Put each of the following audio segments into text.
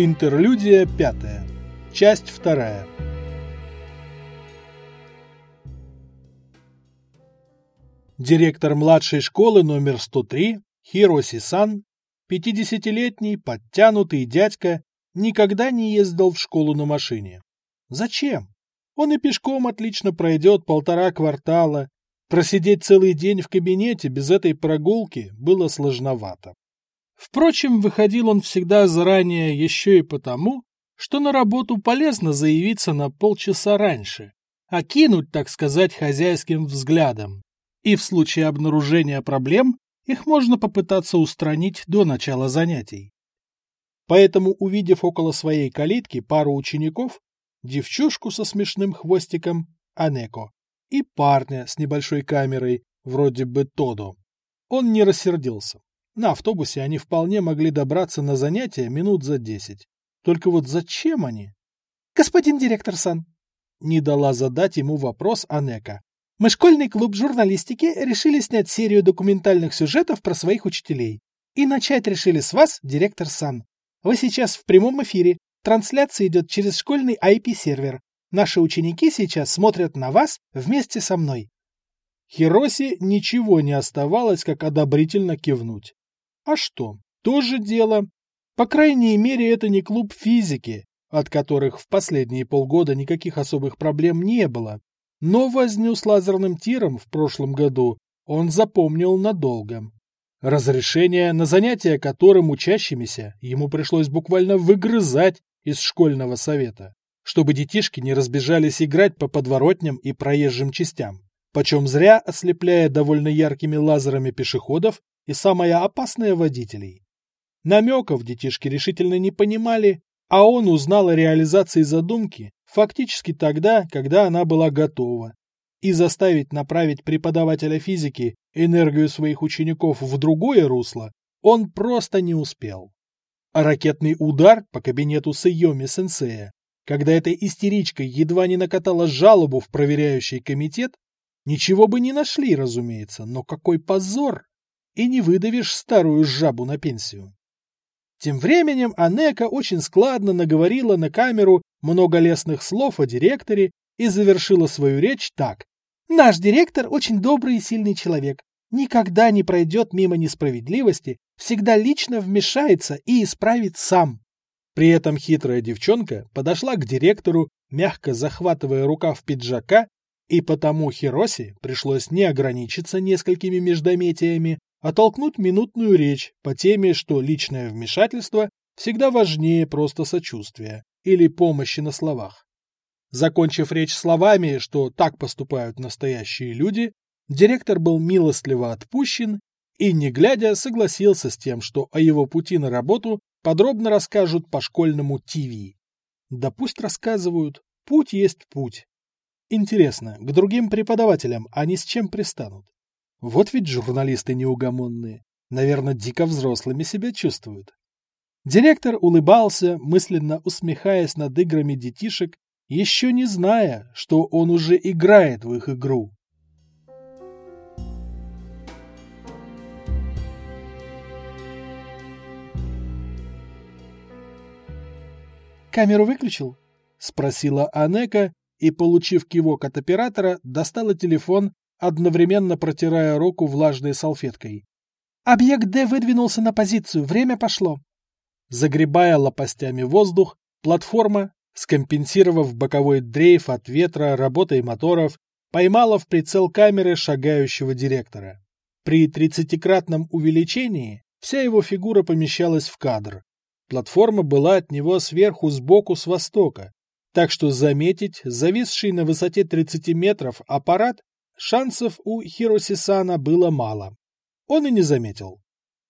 Интерлюдия пятая. Часть вторая. Директор младшей школы номер 103 Хироси-сан, 50-летний, подтянутый дядька, никогда не ездил в школу на машине. Зачем? Он и пешком отлично пройдет полтора квартала. Просидеть целый день в кабинете без этой прогулки было сложновато. Впрочем, выходил он всегда заранее еще и потому, что на работу полезно заявиться на полчаса раньше, окинуть, так сказать, хозяйским взглядом. И в случае обнаружения проблем их можно попытаться устранить до начала занятий. Поэтому, увидев около своей калитки пару учеников, девчушку со смешным хвостиком, Анеко, и парня с небольшой камерой, вроде бы Тодо, он не рассердился. На автобусе они вполне могли добраться на занятия минут за десять. Только вот зачем они? «Господин директор Сан!» Не дала задать ему вопрос Анека. «Мы школьный клуб журналистики решили снять серию документальных сюжетов про своих учителей. И начать решили с вас, директор Сан. Вы сейчас в прямом эфире. Трансляция идет через школьный IP-сервер. Наши ученики сейчас смотрят на вас вместе со мной. Хироси ничего не оставалось, как одобрительно кивнуть. А что, тоже дело. По крайней мере, это не клуб физики, от которых в последние полгода никаких особых проблем не было. Но возню с лазерным тиром в прошлом году он запомнил надолго. Разрешение на занятия которым учащимися ему пришлось буквально выгрызать из школьного совета, чтобы детишки не разбежались играть по подворотням и проезжим частям, почем зря ослепляя довольно яркими лазерами пешеходов и самое опасное водителей. Намеков детишки решительно не понимали, а он узнал о реализации задумки фактически тогда, когда она была готова. И заставить направить преподавателя физики энергию своих учеников в другое русло он просто не успел. А ракетный удар по кабинету Сайоми-сенсея, когда эта истеричка едва не накатала жалобу в проверяющий комитет, ничего бы не нашли, разумеется, но какой позор! И не выдавишь старую жабу на пенсию. Тем временем Анека очень складно наговорила на камеру много лестных слов о директоре и завершила свою речь так. «Наш директор очень добрый и сильный человек. Никогда не пройдет мимо несправедливости, всегда лично вмешается и исправит сам». При этом хитрая девчонка подошла к директору, мягко захватывая рукав пиджака, и потому Хироси пришлось не ограничиться несколькими междометиями, оттолкнуть минутную речь по теме, что личное вмешательство всегда важнее просто сочувствия или помощи на словах. Закончив речь словами, что так поступают настоящие люди, директор был милостливо отпущен и, не глядя, согласился с тем, что о его пути на работу подробно расскажут по школьному ТВ. Да пусть рассказывают, путь есть путь. Интересно, к другим преподавателям они с чем пристанут? Вот ведь журналисты неугомонные. Наверное, дико взрослыми себя чувствуют. Директор улыбался, мысленно усмехаясь над играми детишек, еще не зная, что он уже играет в их игру. «Камеру выключил?» — спросила Анека и, получив кивок от оператора, достала телефон одновременно протирая руку влажной салфеткой. «Объект Д выдвинулся на позицию, время пошло». Загребая лопастями воздух, платформа, скомпенсировав боковой дрейф от ветра, работой моторов, поймала в прицел камеры шагающего директора. При тридцатикратном увеличении вся его фигура помещалась в кадр. Платформа была от него сверху сбоку с востока, так что заметить зависший на высоте 30 метров аппарат Шансов у Хиросисана было мало. Он и не заметил.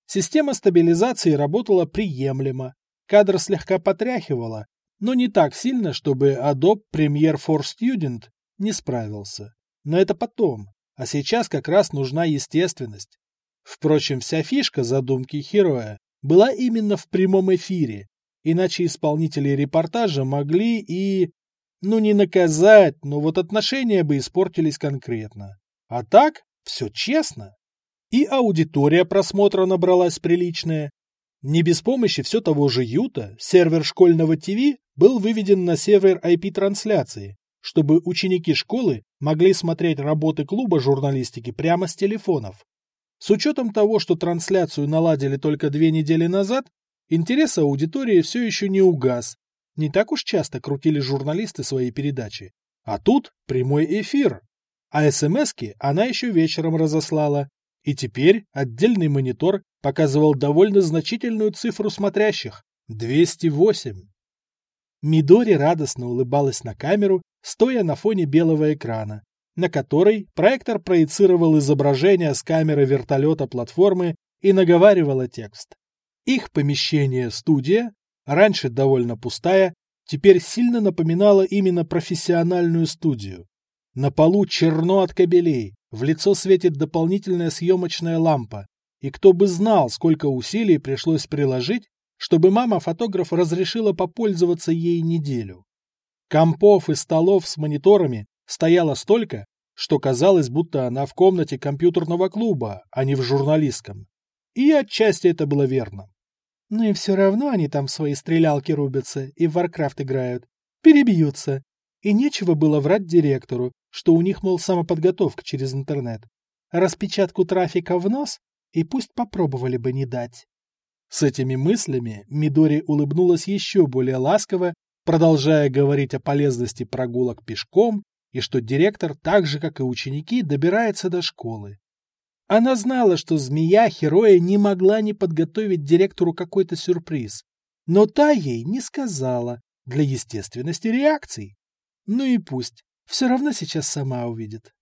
Система стабилизации работала приемлемо. Кадр слегка потряхивало, но не так сильно, чтобы Adobe Premiere for Student не справился. Но это потом. А сейчас как раз нужна естественность. Впрочем, вся фишка задумки Хероя была именно в прямом эфире, иначе исполнители репортажа могли и ну, не наказать, но вот отношения бы испортились конкретно. А так, все честно. И аудитория просмотра набралась приличная. Не без помощи все того же Юта сервер школьного ТВ был выведен на сервер IP-трансляции, чтобы ученики школы могли смотреть работы клуба журналистики прямо с телефонов. С учетом того, что трансляцию наладили только две недели назад, интерес аудитории все еще не угас. Не так уж часто крутили журналисты свои передачи. А тут прямой эфир. А СМСки она еще вечером разослала. И теперь отдельный монитор показывал довольно значительную цифру смотрящих – 208. Мидори радостно улыбалась на камеру, стоя на фоне белого экрана, на который проектор проецировал изображение с камеры вертолета платформы и наговаривала текст. Их помещение-студия, раньше довольно пустая, теперь сильно напоминала именно профессиональную студию. На полу черно от кабелей, в лицо светит дополнительная съемочная лампа, и кто бы знал, сколько усилий пришлось приложить, чтобы мама-фотограф разрешила попользоваться ей неделю. Компов и столов с мониторами стояло столько, что казалось, будто она в комнате компьютерного клуба, а не в журналистском. И отчасти это было верно. Ну и все равно они там свои стрелялки рубятся и в Варкрафт играют. Перебьются. И нечего было врать директору, что у них, мол, самоподготовка через интернет. Распечатку трафика в нос и пусть попробовали бы не дать. С этими мыслями Мидори улыбнулась еще более ласково, продолжая говорить о полезности прогулок пешком и что директор, так же как и ученики, добирается до школы. Она знала, что змея Хероя не могла не подготовить директору какой-то сюрприз, но та ей не сказала для естественности реакций. Ну и пусть, все равно сейчас сама увидит.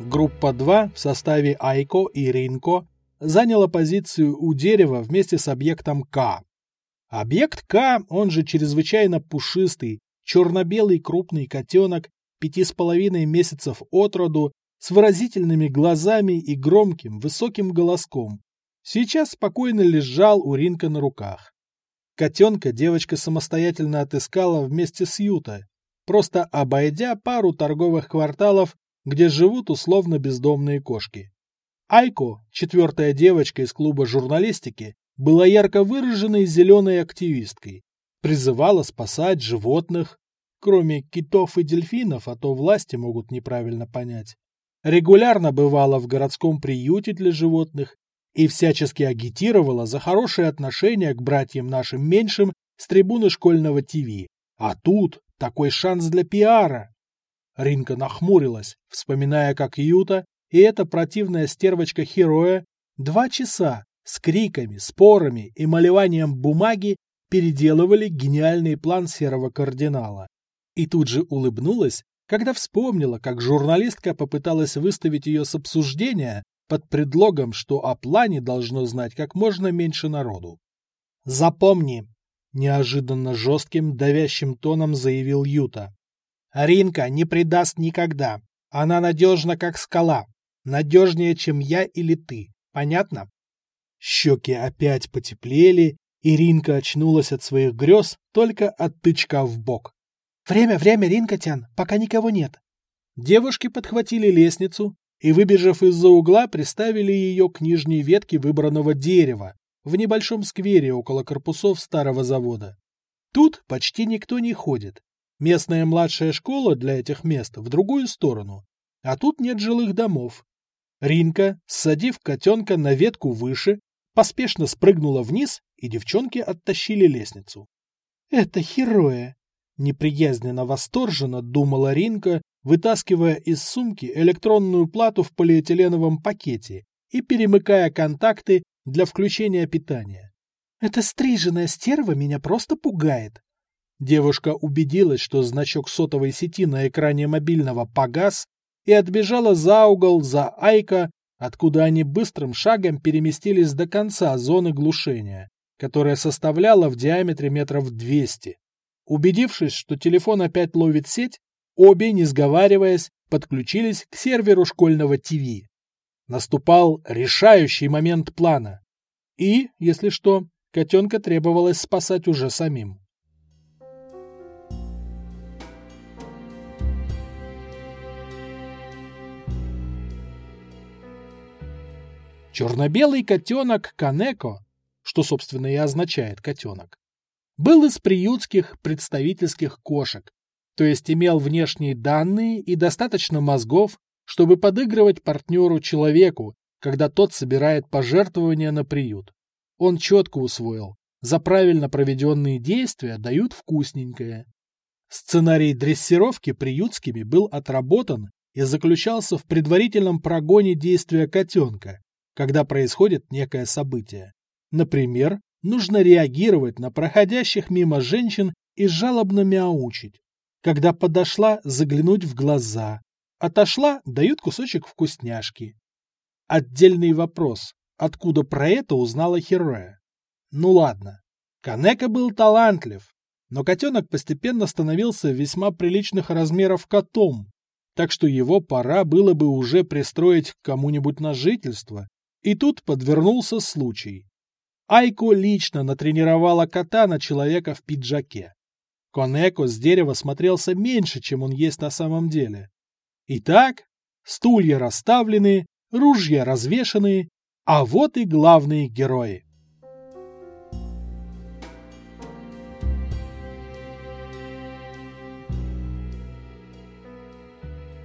Группа 2 в составе Айко и Ринко заняла позицию у дерева вместе с объектом К. Объект К, он же чрезвычайно пушистый, черно-белый крупный котенок, пяти с половиной месяцев от роду, с выразительными глазами и громким, высоким голоском. Сейчас спокойно лежал у Ринка на руках. Котенка девочка самостоятельно отыскала вместе с Юта, просто обойдя пару торговых кварталов где живут условно бездомные кошки. Айко, четвертая девочка из клуба журналистики, была ярко выраженной зеленой активисткой. Призывала спасать животных, кроме китов и дельфинов, а то власти могут неправильно понять. Регулярно бывала в городском приюте для животных и всячески агитировала за хорошее отношение к братьям нашим меньшим с трибуны школьного ТВ. А тут такой шанс для пиара. Ринка нахмурилась, вспоминая, как Юта и эта противная стервочка Хероя два часа с криками, спорами и малеванием бумаги переделывали гениальный план серого кардинала. И тут же улыбнулась, когда вспомнила, как журналистка попыталась выставить ее с обсуждения под предлогом, что о плане должно знать как можно меньше народу. «Запомни!» – неожиданно жестким, давящим тоном заявил Юта. Ринка не предаст никогда. Она надежна, как скала. Надежнее, чем я или ты. Понятно? Щеки опять потеплели, и Ринка очнулась от своих грез только от тычка в бок. «Время, время, Ринкотян, пока никого нет». Девушки подхватили лестницу и, выбежав из-за угла, приставили ее к нижней ветке выбранного дерева в небольшом сквере около корпусов старого завода. Тут почти никто не ходит, Местная младшая школа для этих мест в другую сторону, а тут нет жилых домов. Ринка, ссадив котенка на ветку выше, поспешно спрыгнула вниз, и девчонки оттащили лестницу. «Это хероя!» — неприязненно восторженно думала Ринка, вытаскивая из сумки электронную плату в полиэтиленовом пакете и перемыкая контакты для включения питания. «Эта стриженная стерва меня просто пугает. Девушка убедилась, что значок сотовой сети на экране мобильного погас, и отбежала за угол за Айка, откуда они быстрым шагом переместились до конца зоны глушения, которая составляла в диаметре метров 200. Убедившись, что телефон опять ловит сеть, обе, не сговариваясь, подключились к серверу школьного ТВ. Наступал решающий момент плана. И, если что, котенка требовалось спасать уже самим. Черно-белый котенок Канеко, что, собственно, и означает котенок, был из приютских представительских кошек, то есть имел внешние данные и достаточно мозгов, чтобы подыгрывать партнеру-человеку, когда тот собирает пожертвования на приют. Он четко усвоил, за правильно проведенные действия дают вкусненькое. Сценарий дрессировки приютскими был отработан и заключался в предварительном прогоне действия котенка, когда происходит некое событие. Например, нужно реагировать на проходящих мимо женщин и жалобно мяучить. Когда подошла, заглянуть в глаза. Отошла, дают кусочек вкусняшки. Отдельный вопрос, откуда про это узнала Хероя? Ну ладно, Канека был талантлив, но котенок постепенно становился весьма приличных размеров котом, так что его пора было бы уже пристроить к кому-нибудь на жительство. И тут подвернулся случай. Айко лично натренировала кота на человека в пиджаке. Конеко с дерева смотрелся меньше, чем он есть на самом деле. Итак, стулья расставлены, ружья развешаны, а вот и главные герои.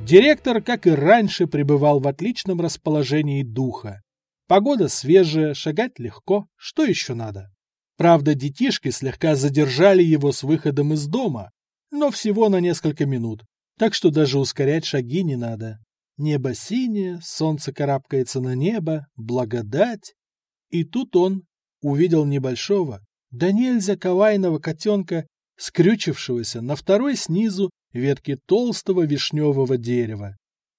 Директор, как и раньше, пребывал в отличном расположении духа. Погода свежая, шагать легко, что еще надо? Правда, детишки слегка задержали его с выходом из дома, но всего на несколько минут, так что даже ускорять шаги не надо. Небо синее, солнце карабкается на небо, благодать. И тут он увидел небольшого, да нельзя кавайного котенка, скрючившегося на второй снизу ветки толстого вишневого дерева.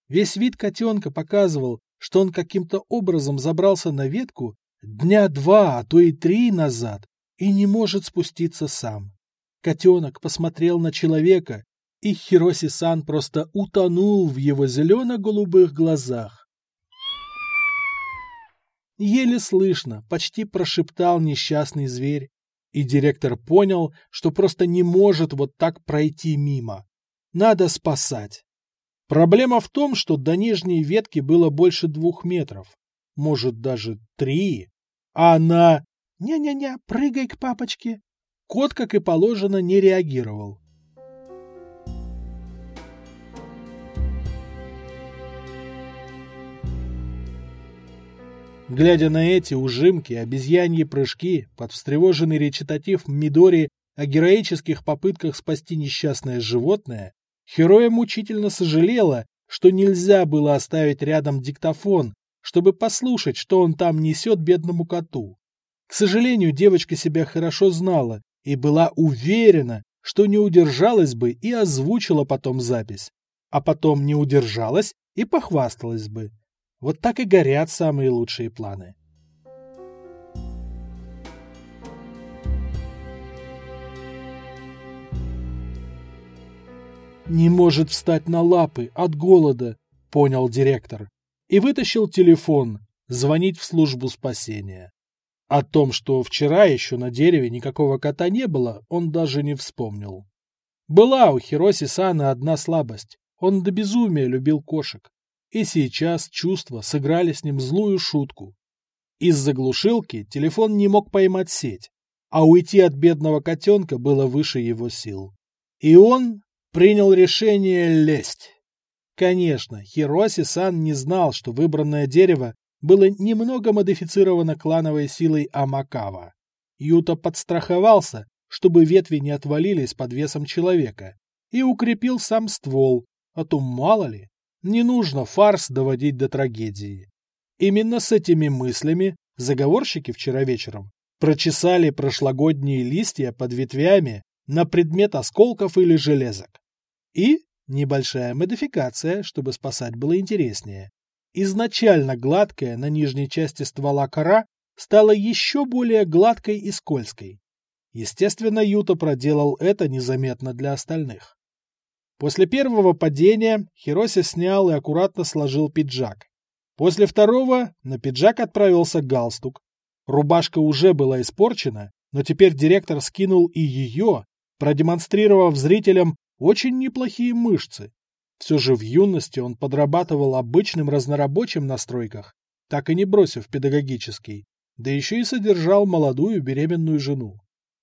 Весь вид котенка показывал, что он каким-то образом забрался на ветку дня два, а то и три назад и не может спуститься сам. Котенок посмотрел на человека, и Хироси-сан просто утонул в его зелено-голубых глазах. Еле слышно, почти прошептал несчастный зверь, и директор понял, что просто не может вот так пройти мимо. Надо спасать. Проблема в том, что до нижней ветки было больше двух метров, может даже три, а на «Ня-ня-ня, прыгай к папочке!» Кот, как и положено, не реагировал. Глядя на эти ужимки, обезьяньи прыжки, под встревоженный речитатив Мидори о героических попытках спасти несчастное животное, Хероя мучительно сожалела, что нельзя было оставить рядом диктофон, чтобы послушать, что он там несет бедному коту. К сожалению, девочка себя хорошо знала и была уверена, что не удержалась бы и озвучила потом запись, а потом не удержалась и похвасталась бы. Вот так и горят самые лучшие планы. «Не может встать на лапы от голода», — понял директор, и вытащил телефон, звонить в службу спасения. О том, что вчера еще на дереве никакого кота не было, он даже не вспомнил. Была у Хироси Сана одна слабость. Он до безумия любил кошек. И сейчас чувства сыграли с ним злую шутку. Из-за глушилки телефон не мог поймать сеть, а уйти от бедного котенка было выше его сил. И он принял решение лезть. Конечно, Хироси-сан не знал, что выбранное дерево было немного модифицировано клановой силой Амакава. Юта подстраховался, чтобы ветви не отвалились под весом человека, и укрепил сам ствол, а то мало ли, не нужно фарс доводить до трагедии. Именно с этими мыслями заговорщики вчера вечером прочесали прошлогодние листья под ветвями на предмет осколков или железок. И небольшая модификация, чтобы спасать было интереснее. Изначально гладкая на нижней части ствола кора стала еще более гладкой и скользкой. Естественно, Юта проделал это незаметно для остальных. После первого падения Хироси снял и аккуратно сложил пиджак. После второго на пиджак отправился галстук. Рубашка уже была испорчена, но теперь директор скинул и ее, продемонстрировав зрителям очень неплохие мышцы. Все же в юности он подрабатывал обычным разнорабочим на стройках, так и не бросив педагогический, да еще и содержал молодую беременную жену.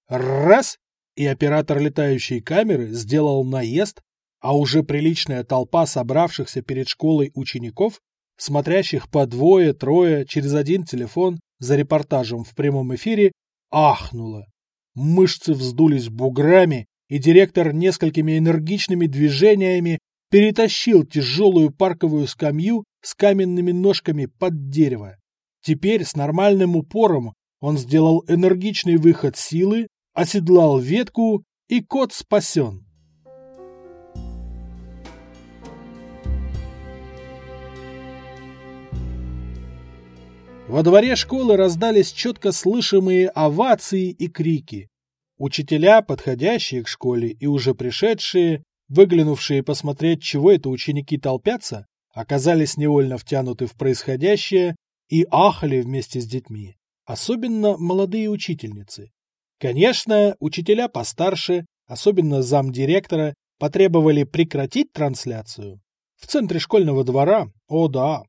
Раз! И оператор летающей камеры сделал наезд, а уже приличная толпа собравшихся перед школой учеников, смотрящих по двое-трое через один телефон за репортажем в прямом эфире, ахнула. Мышцы вздулись буграми, и директор несколькими энергичными движениями перетащил тяжелую парковую скамью с каменными ножками под дерево. Теперь с нормальным упором он сделал энергичный выход силы, оседлал ветку, и кот спасен. Во дворе школы раздались четко слышимые овации и крики. Учителя, подходящие к школе и уже пришедшие, выглянувшие посмотреть, чего это ученики толпятся, оказались невольно втянуты в происходящее и ахали вместе с детьми, особенно молодые учительницы. Конечно, учителя постарше, особенно замдиректора, потребовали прекратить трансляцию. В центре школьного двора, о да,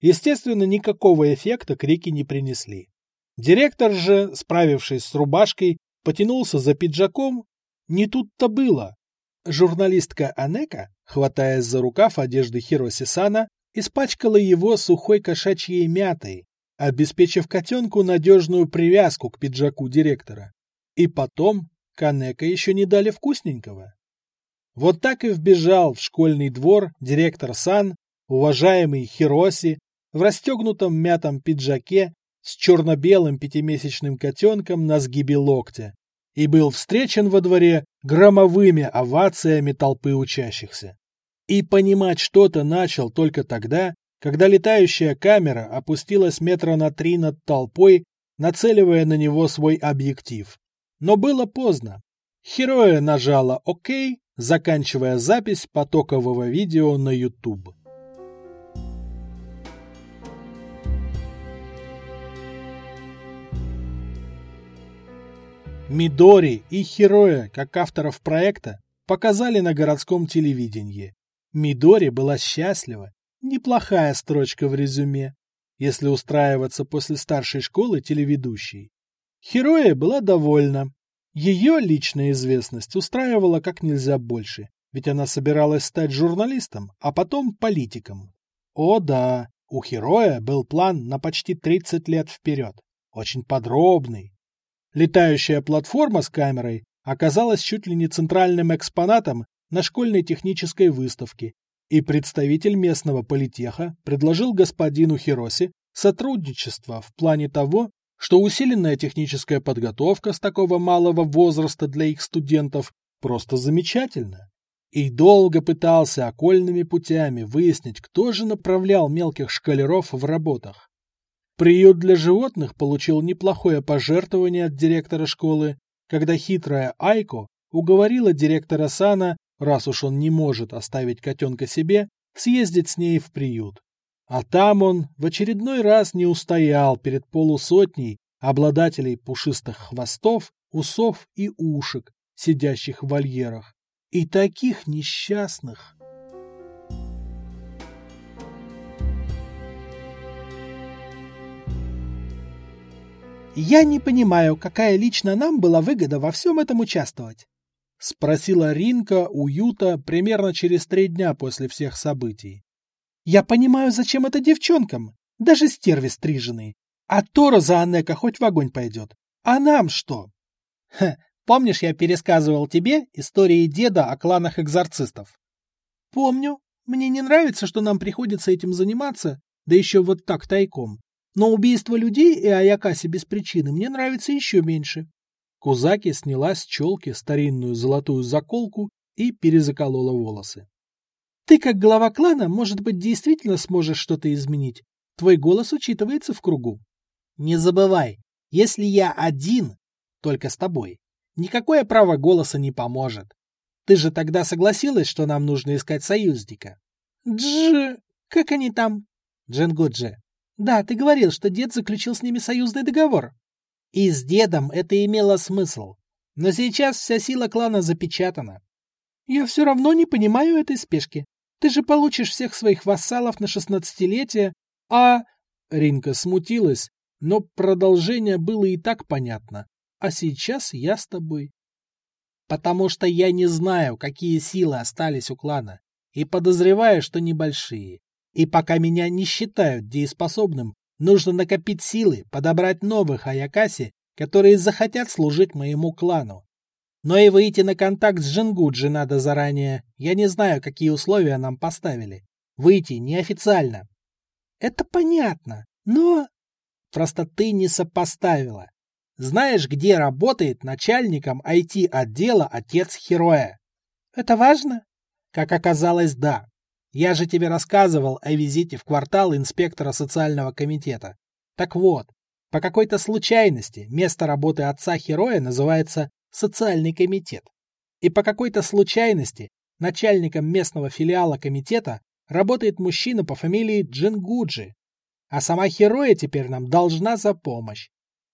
Естественно, никакого эффекта крики не принесли. Директор же, справившись с рубашкой, потянулся за пиджаком. Не тут-то было. Журналистка Анека, хватаясь за рукав одежды Хироси Сана, испачкала его сухой кошачьей мятой, обеспечив котенку надежную привязку к пиджаку директора. И потом Канека еще не дали вкусненького. Вот так и вбежал в школьный двор директор Сан, уважаемый Хироси, в расстегнутом мятом пиджаке с черно-белым пятимесячным котенком на сгибе локтя и был встречен во дворе громовыми овациями толпы учащихся. И понимать что-то начал только тогда, когда летающая камера опустилась метра на три над толпой, нацеливая на него свой объектив. Но было поздно. Хероя нажала «Ок», заканчивая запись потокового видео на YouTube. Мидори и Хероя, как авторов проекта, показали на городском телевидении. Мидори была счастлива. Неплохая строчка в резюме, если устраиваться после старшей школы телеведущей. Хероя была довольна. Ее личная известность устраивала как нельзя больше, ведь она собиралась стать журналистом, а потом политиком. О да, у Хероя был план на почти 30 лет вперед. Очень подробный, Летающая платформа с камерой оказалась чуть ли не центральным экспонатом на школьной технической выставке, и представитель местного политеха предложил господину Хироси сотрудничество в плане того, что усиленная техническая подготовка с такого малого возраста для их студентов просто замечательна. И долго пытался окольными путями выяснить, кто же направлял мелких шкалеров в работах. Приют для животных получил неплохое пожертвование от директора школы, когда хитрая Айко уговорила директора Сана, раз уж он не может оставить котенка себе, съездить с ней в приют. А там он в очередной раз не устоял перед полусотней обладателей пушистых хвостов, усов и ушек, сидящих в вольерах. И таких несчастных. «Я не понимаю, какая лично нам была выгода во всем этом участвовать?» — спросила Ринка у Юта примерно через три дня после всех событий. «Я понимаю, зачем это девчонкам, даже стерви стриженные. А Тора за Анека хоть в огонь пойдет. А нам что?» «Ха, помнишь, я пересказывал тебе истории деда о кланах экзорцистов?» «Помню. Мне не нравится, что нам приходится этим заниматься, да еще вот так тайком. Но убийство людей и Аякаси без причины мне нравится еще меньше. Кузаки сняла с челки старинную золотую заколку и перезаколола волосы. Ты, как глава клана, может быть, действительно сможешь что-то изменить. Твой голос учитывается в кругу. Не забывай, если я один, только с тобой, никакое право голоса не поможет. Ты же тогда согласилась, что нам нужно искать союзника. Дж... Как они там? Джингуджи. Да, ты говорил, что дед заключил с ними союзный договор. И с дедом это имело смысл. Но сейчас вся сила клана запечатана. Я все равно не понимаю этой спешки. Ты же получишь всех своих вассалов на шестнадцатилетие, а... Ринка смутилась, но продолжение было и так понятно. А сейчас я с тобой. Потому что я не знаю, какие силы остались у клана, и подозреваю, что небольшие. И пока меня не считают дееспособным, нужно накопить силы, подобрать новых Аякаси, которые захотят служить моему клану. Но и выйти на контакт с Джингуджи надо заранее. Я не знаю, какие условия нам поставили. Выйти неофициально. Это понятно, но... Просто ты не сопоставила. Знаешь, где работает начальником IT-отдела отец Хероя? Это важно? Как оказалось, да. Я же тебе рассказывал о визите в квартал инспектора социального комитета. Так вот, по какой-то случайности место работы отца Хероя называется социальный комитет. И по какой-то случайности начальником местного филиала комитета работает мужчина по фамилии Джингуджи. А сама Хероя теперь нам должна за помощь.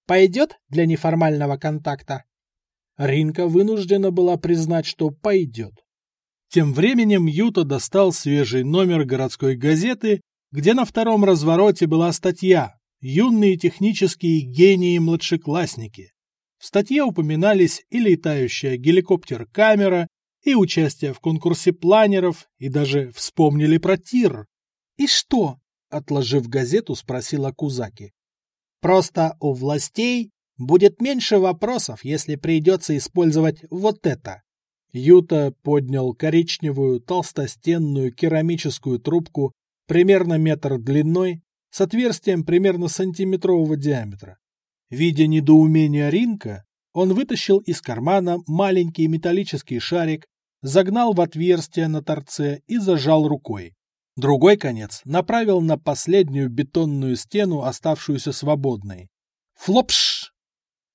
Пойдет для неформального контакта? Ринка вынуждена была признать, что пойдет. Тем временем Юта достал свежий номер городской газеты, где на втором развороте была статья «Юные технические гении-младшеклассники». В статье упоминались и летающая геликоптер-камера, и участие в конкурсе планеров, и даже вспомнили про тир. «И что?» — отложив газету, спросила Кузаки. Просто у властей будет меньше вопросов, если придется использовать вот это. Юта поднял коричневую толстостенную керамическую трубку примерно метр длиной с отверстием примерно сантиметрового диаметра. Видя недоумение Ринка, он вытащил из кармана маленький металлический шарик, загнал в отверстие на торце и зажал рукой. Другой конец направил на последнюю бетонную стену, оставшуюся свободной. Флопш!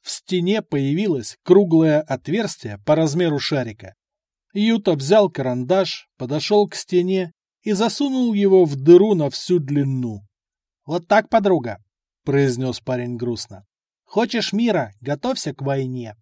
В стене появилось круглое отверстие по размеру шарика. Юта взял карандаш, подошел к стене и засунул его в дыру на всю длину. «Вот так, подруга», — произнес парень грустно. «Хочешь мира, готовься к войне».